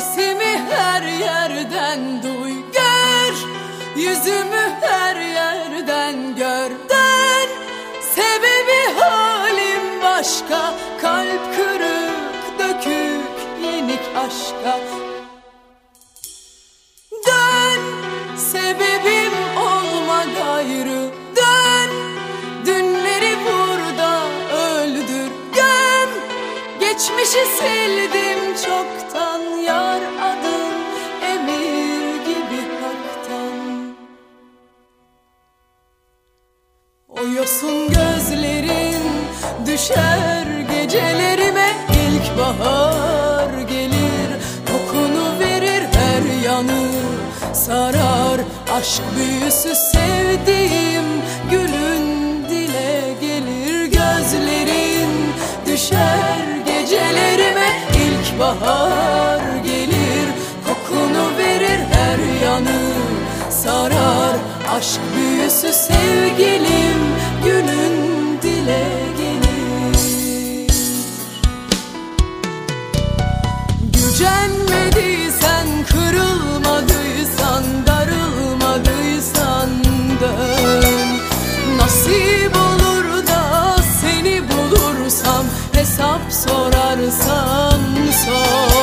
her yerden duy gör. Yüzümü her yerden gör dön. Sebebi halim başka Kalp kırık dökük yenik aşka O yosun gözlerin düşer gecelerime. İlkbahar gelir Kokunu verir her yanı sarar. Aşk büyüsü sevdiğim gülün dile gelir. Gözlerin düşer gecelerime. İlkbahar gelir Kokunu verir her yanı sarar. Aşk büyüsü sevgilim günün dile Gücenmediysen, kırılmadıysan, darılmadıysan dön. Nasip olur da seni bulursam hesap sorarsan sor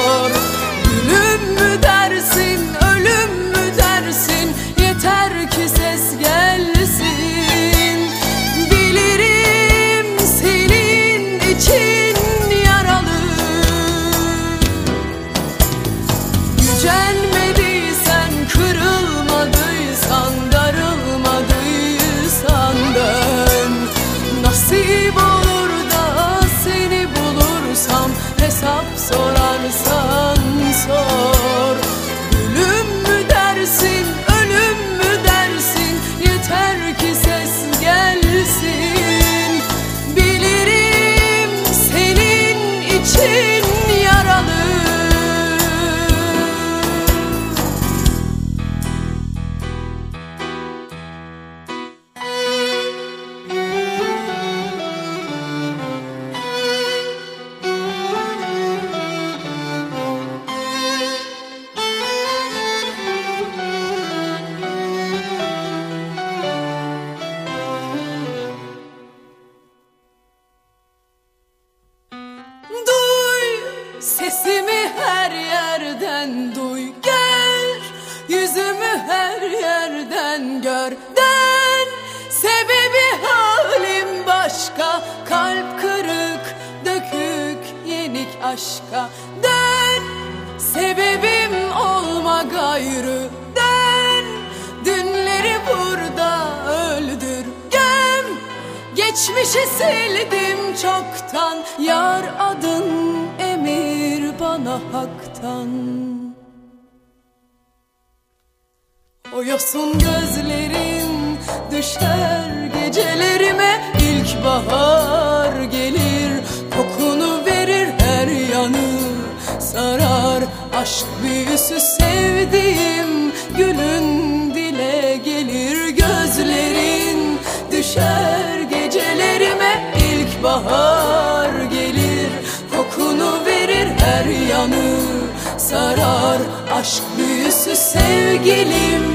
sorarsan sor sesimi her yerden duy Gel yüzümü her yerden gör. Den sebebi halim başka. Kalp kırık dökük yenik aşka. Den sebebim olma gayrı. Den dünleri burada öldür. Göm. Geçmişi sildim çoktan. Yar adın bana haktan. O yosun gözlerin düşer gecelerime ilkbahar gelir. Kokunu verir her yanı sarar Aşk büyüsü sevdiğim. Gülün dile gelir Gözlerin düşer sarar Aşk büyüsü sevgilim